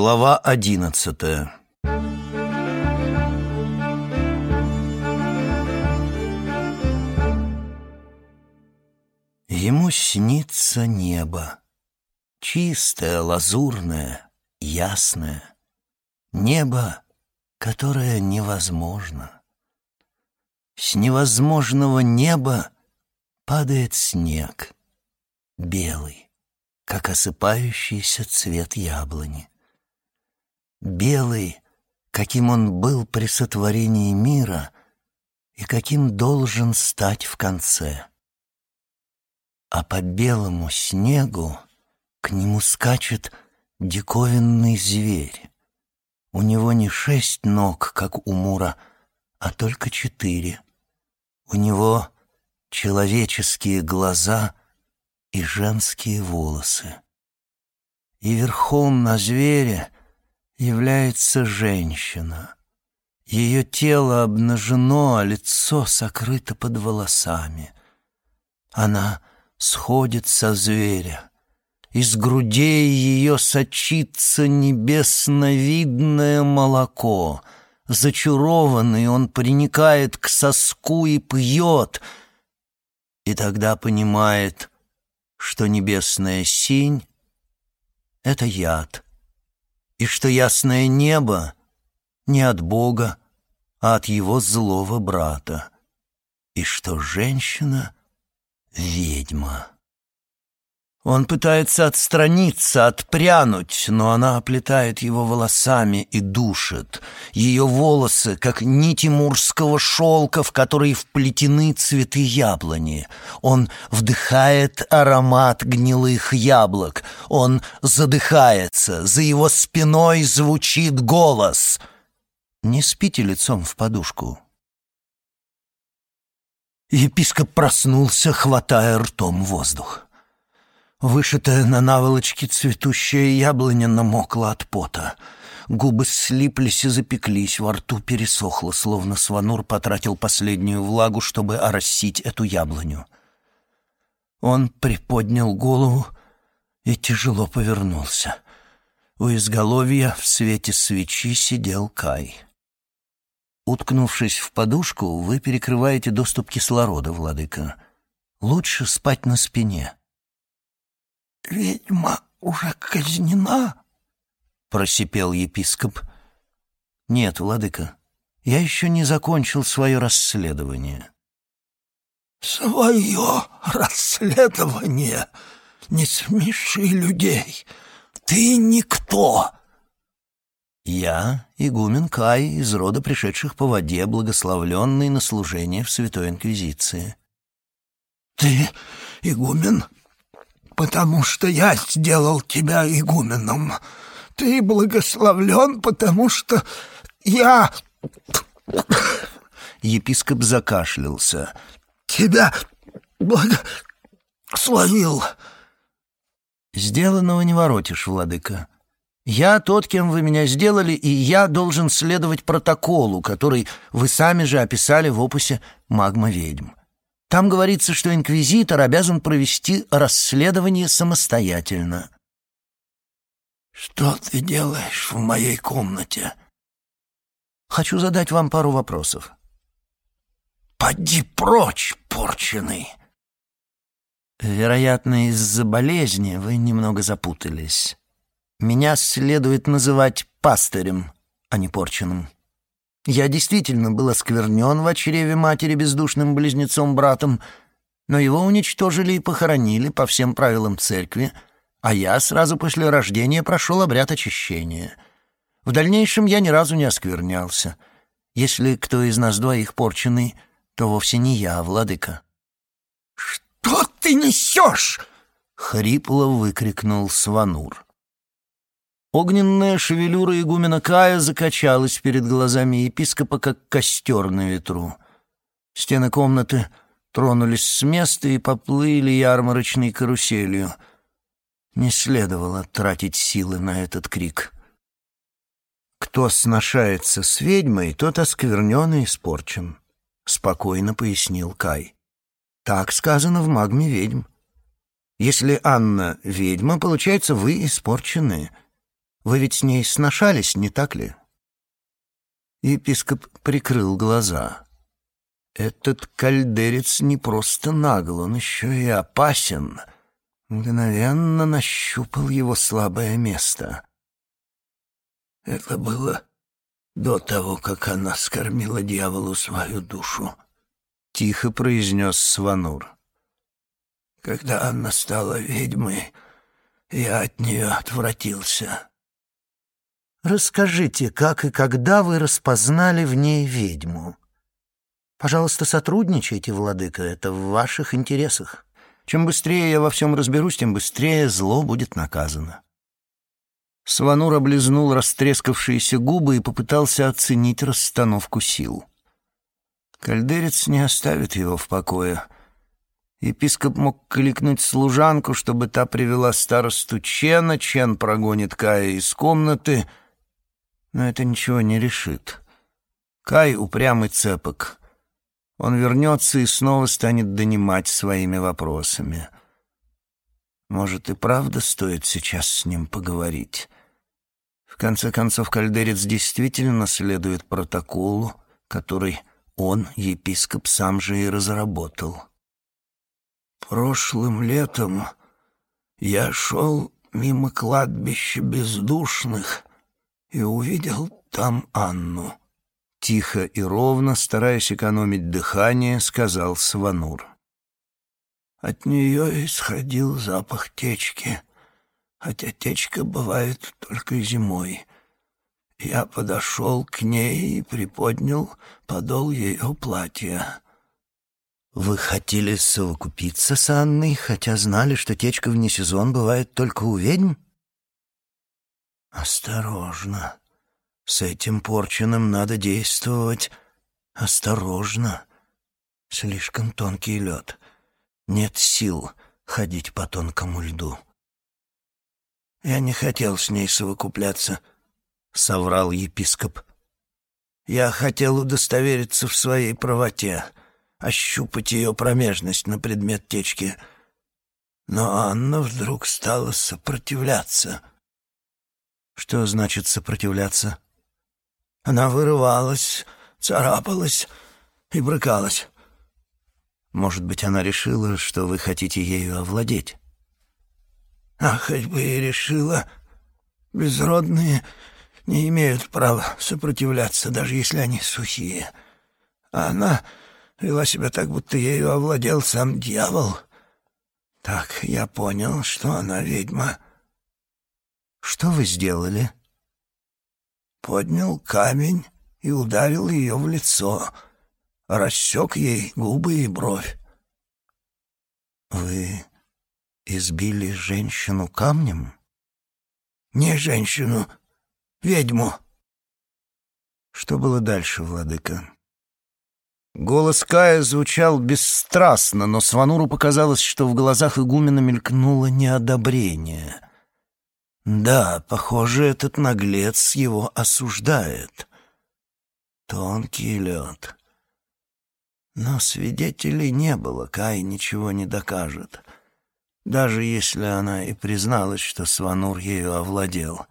Глава одиннадцатая Ему снится небо, чистое, лазурное, ясное. Небо, которое невозможно. С невозможного неба падает снег, белый, как осыпающийся цвет яблони. Белый, каким он был при сотворении мира и каким должен стать в конце. А по белому снегу к нему скачет диковинный зверь. У него не шесть ног, как у Мура, а только четыре. У него человеческие глаза и женские волосы. И верхом на звере является женщина. Ее тело обнажено, а лицо сокрыто под волосами. Она сходит со зверя. Из грудей ее сочится небесновидное молоко. Зачарованный он приникает к соску и пьет, и тогда понимает, что небесная синь — это яд, и что ясное небо не от Бога, а от его злого брата, и что женщина — ведьма. Он пытается отстраниться, отпрянуть, но она оплетает его волосами и душит. Ее волосы, как нити мурского шелка, в которые вплетены цветы яблони. Он вдыхает аромат гнилых яблок. Он задыхается. За его спиной звучит голос. «Не спите лицом в подушку». Епископ проснулся, хватая ртом воздух. Вышитая на наволочке цветущая яблоня намокла от пота. Губы слиплись и запеклись, во рту пересохло, словно Сванур потратил последнюю влагу, чтобы оросить эту яблоню. Он приподнял голову и тяжело повернулся. У изголовья в свете свечи сидел Кай. Уткнувшись в подушку, вы перекрываете доступ кислорода, владыка. Лучше спать на спине. «Ведьма уже казнена?» — просипел епископ. «Нет, владыка, я еще не закончил свое расследование». «Свое расследование? Не смеши людей! Ты никто!» «Я — игумен Кай из рода пришедших по воде, благословленный на служение в Святой Инквизиции». «Ты игумен потому что я сделал тебя игуменом. Ты благословлен, потому что я...» Епископ закашлялся. «Тебя благословил». «Сделанного не воротишь, владыка. Я тот, кем вы меня сделали, и я должен следовать протоколу, который вы сами же описали в опусе «Магма ведьм». Там говорится, что инквизитор обязан провести расследование самостоятельно. «Что ты делаешь в моей комнате?» «Хочу задать вам пару вопросов». «Поди прочь, порченый!» «Вероятно, из-за болезни вы немного запутались. Меня следует называть пастырем, а не порченым». Я действительно был осквернен в чреве матери бездушным близнецом-братом, но его уничтожили и похоронили по всем правилам церкви, а я сразу после рождения прошел обряд очищения. В дальнейшем я ни разу не осквернялся. Если кто из нас двоих порченый, то вовсе не я, владыка. «Что ты несешь?» — хрипло выкрикнул Сванур. Огненная шевелюра игумена Кая закачалась перед глазами епископа, как костер на ветру. Стены комнаты тронулись с места и поплыли ярмарочной каруселью. Не следовало тратить силы на этот крик. «Кто сношается с ведьмой, тот осквернен и испорчен», — спокойно пояснил Кай. «Так сказано в магме ведьм. Если Анна ведьма, получается, вы испорченные». Вы ведь с ней сношались, не так ли?» Епископ прикрыл глаза. «Этот кальдерец не просто нагл, он еще и опасен». Мгновенно нащупал его слабое место. Это было до того, как она скормила дьяволу свою душу, — тихо произнес Сванур. Когда Анна стала ведьмой, я от нее отвратился. Расскажите, как и когда вы распознали в ней ведьму? Пожалуйста, сотрудничайте, владыка, это в ваших интересах. Чем быстрее я во всем разберусь, тем быстрее зло будет наказано. Сванур облизнул растрескавшиеся губы и попытался оценить расстановку сил. Кальдерец не оставит его в покое — Епископ мог кликнуть служанку, чтобы та привела старосту Чена, Чен прогонит Кая из комнаты, но это ничего не решит. Кай упрямый цепок. Он вернется и снова станет донимать своими вопросами. Может, и правда стоит сейчас с ним поговорить? В конце концов, кальдерец действительно следует протоколу, который он, епископ, сам же и разработал. Прошлым летом я шел мимо кладбища бездушных и увидел там Анну. Тихо и ровно, стараясь экономить дыхание, сказал Сванур. От нее исходил запах течки, хотя течка бывает только зимой. Я подошел к ней и приподнял подол ее платья. Вы хотели совокупиться с Анной, хотя знали, что течка вне сезон бывает только у ведьм? Осторожно. С этим порченным надо действовать осторожно. Слишком тонкий лед. Нет сил ходить по тонкому льду. Я не хотел с ней совокупляться, соврал епископ. Я хотел удостовериться в своей правоте ощупать ее промежность на предмет течки. Но Анна вдруг стала сопротивляться. Что значит сопротивляться? Она вырывалась, царапалась и брыкалась. Может быть, она решила, что вы хотите ею овладеть? А хоть бы и решила, безродные не имеют права сопротивляться, даже если они сухие. А она Вела себя так, будто ею овладел сам дьявол. Так я понял, что она ведьма. Что вы сделали? Поднял камень и ударил ее в лицо. Рассек ей губы и бровь. Вы избили женщину камнем? Не женщину, ведьму. Что было дальше, владыка? Голос Кая звучал бесстрастно, но Свануру показалось, что в глазах игумена мелькнуло неодобрение. Да, похоже, этот наглец его осуждает. Тонкий лед. Но свидетелей не было, Кай ничего не докажет. Даже если она и призналась, что Сванур ею овладел.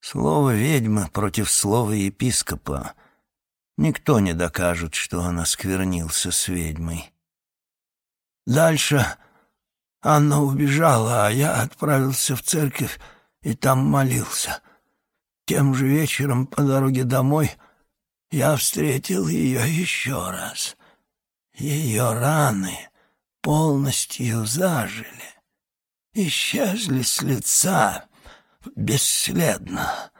Слово ведьмы против слова епископа — Никто не докажет, что он осквернился с ведьмой. Дальше Анна убежала, а я отправился в церковь и там молился. Тем же вечером по дороге домой я встретил ее еще раз. Ее раны полностью зажили, исчезли с лица бесследно.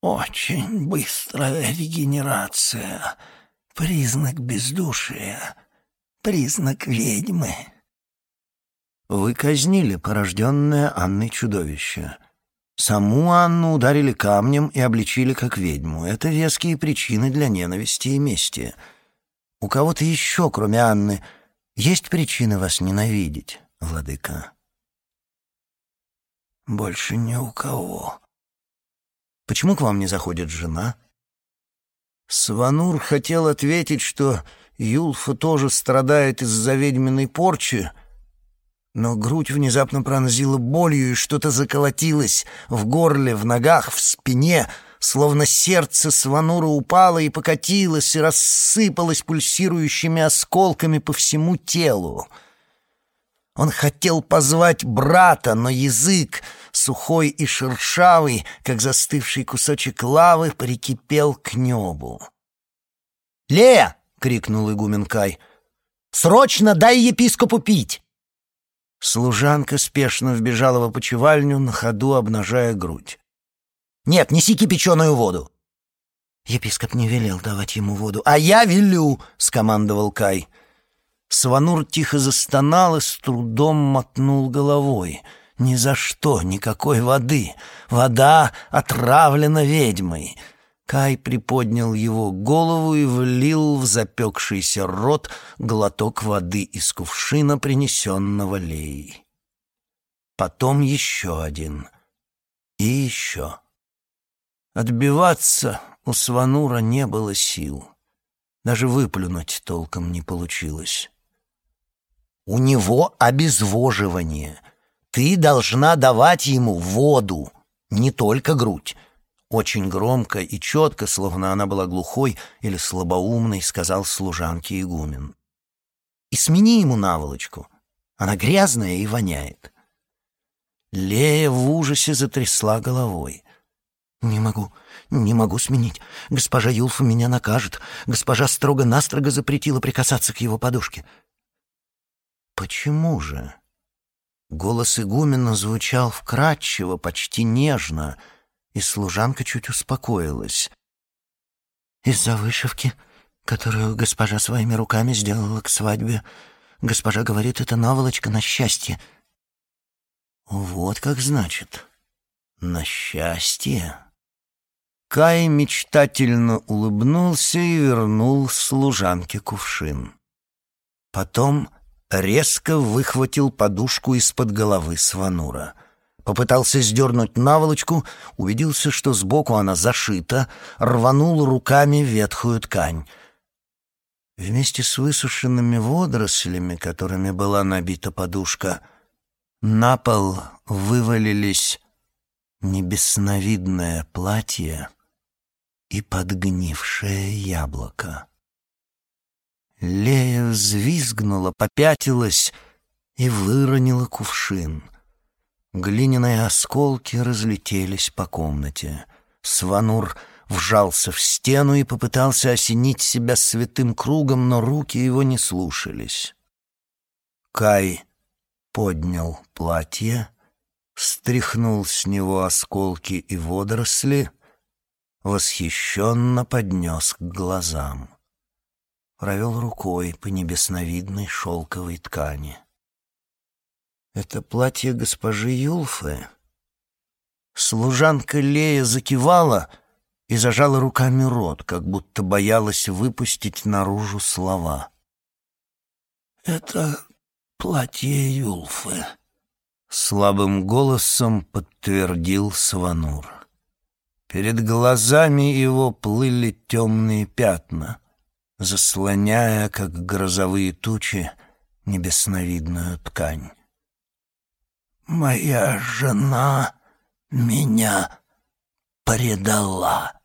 Очень быстрая регенерация. Признак бездушия. Признак ведьмы. Вы казнили порожденное Анной чудовище. Саму Анну ударили камнем и обличили как ведьму. Это веские причины для ненависти и мести. У кого-то еще, кроме Анны, есть причины вас ненавидеть, владыка? Больше ни у кого. Почему к вам не заходит жена?» Сванур хотел ответить, что Юлфа тоже страдает из-за ведьминой порчи, Но грудь внезапно пронзила болью, и что-то заколотилось в горле, в ногах, в спине, словно сердце Сванура упало и покатилось, и рассыпалось пульсирующими осколками по всему телу. Он хотел позвать брата, но язык, сухой и шершавый, как застывший кусочек лавы, прикипел к небу. «Лея!» — крикнул игумен Кай. «Срочно дай епископу пить!» Служанка спешно вбежала в опочивальню, на ходу обнажая грудь. «Нет, неси кипяченую воду!» Епископ не велел давать ему воду. «А я велю!» — скомандовал Кай. Сванур тихо застонал и с трудом мотнул головой. «Ни за что, никакой воды! Вода отравлена ведьмой!» Кай приподнял его голову и влил в запекшийся рот глоток воды из кувшина, принесенного Леей. Потом еще один. И еще. Отбиваться у Сванура не было сил. Даже выплюнуть толком не получилось. «У него обезвоживание. Ты должна давать ему воду, не только грудь. Очень громко и четко, словно она была глухой или слабоумной, сказал служанке игумен. «И смени ему наволочку. Она грязная и воняет». Лея в ужасе затрясла головой. «Не могу, не могу сменить. Госпожа Юлфа меня накажет. Госпожа строго-настрого запретила прикасаться к его подушке». «Почему же?» Голос игумена звучал вкрадчиво, почти нежно — и служанка чуть успокоилась. «Из-за вышивки, которую госпожа своими руками сделала к свадьбе. Госпожа говорит, это наволочка на счастье». «Вот как значит. На счастье». Кай мечтательно улыбнулся и вернул служанке кувшин. Потом резко выхватил подушку из-под головы Сванура — Попытался сдернуть наволочку, убедился, что сбоку она зашита, рванул руками ветхую ткань. Вместе с высушенными водорослями, которыми была набита подушка, на пол вывалились небесновидное платье и подгнившее яблоко. Лея взвизгнула, попятилась и выронила кувшин — Глиняные осколки разлетелись по комнате. Сванур вжался в стену и попытался осенить себя святым кругом, но руки его не слушались. Кай поднял платье, стряхнул с него осколки и водоросли, восхищенно поднес к глазам. Провел рукой по небесновидной шелковой ткани. Это платье госпожи Юлфы. Служанка Лея закивала и зажала руками рот, как будто боялась выпустить наружу слова. «Это платье Юлфы», — слабым голосом подтвердил Сванур. Перед глазами его плыли темные пятна, заслоняя, как грозовые тучи, небесновидную ткань. Моя жена меня предала.